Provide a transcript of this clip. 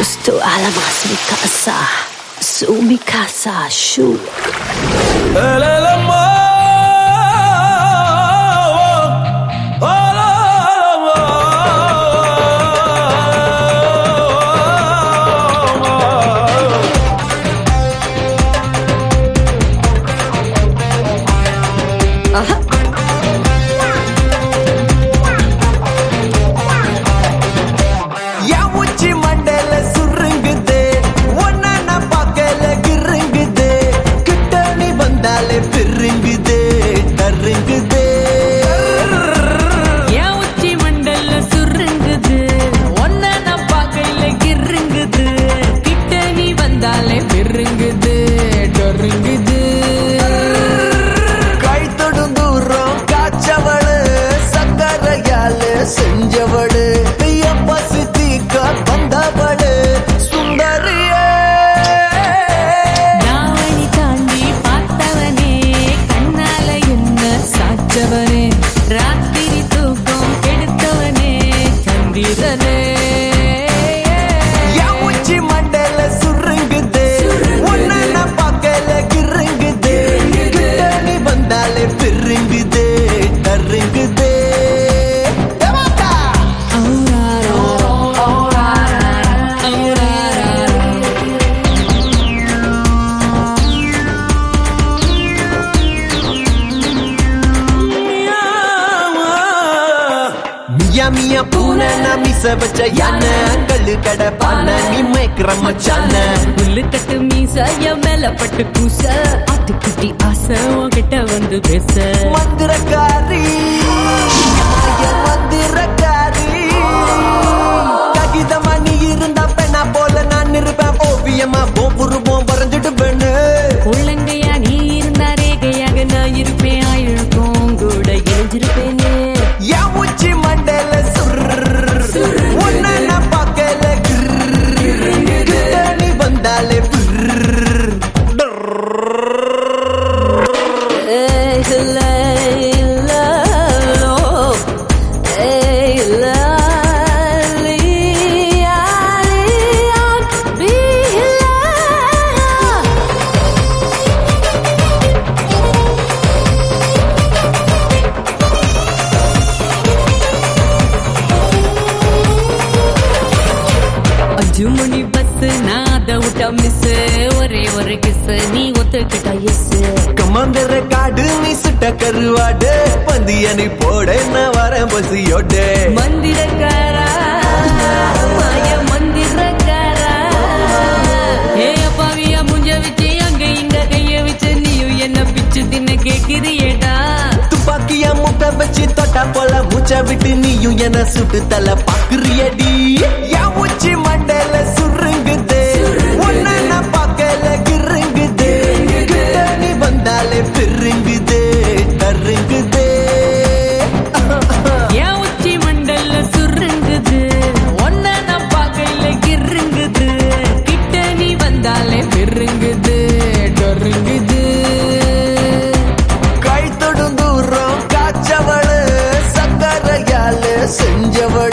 Justo a la más mi casa, su mi casa, shu. வந்தாலே பெருங்குது டொருங்குது கை தொடும் தூரம் காய்ச்சவளு சக்கரையால செஞ்சவளு. பசி தீக்க வந்தவளு சுந்தரியே. தாவணி தாண்டி பார்த்தவனே கண்ணால என்ன சாச்சவனே ராத்திரி தூக்கம் கெடுத்தவனே சந்திரனே மியா பூனை நான் மிச வச்ச யானை கல்லு கடை பானை நீ மேய்க்கிற மச்சான புல்லு கட்டு மீச என் மேல பட்டு கூச குட்டி ஆசை உன்கிட்ட வந்து பேச. அதை விட்டா மிஸ் ஒரே ஒரு கிஸ் நீ ஒத்துக்கிட்டா எஸ் கமாந்தர காடு நீ சுட்ட கருவாடு. பந்திய நீ போட நான் வரேன் பசியோட மந்திரக்காரா? மாய மந்திரக்காரா? ஏ அப்பாவியா முஞ்ச வச்சு அங்க இங்க கைய வச்சு நீயும் என்ன பிச்சு தின்ன கேக்குறியேடா. துப்பாக்கிய முட்டை வச்சு தொட்டா போல மூச்சை விட்டு நீயும் என்ன சுட்டு தலை பாக்குறியடி செஞ்சவள்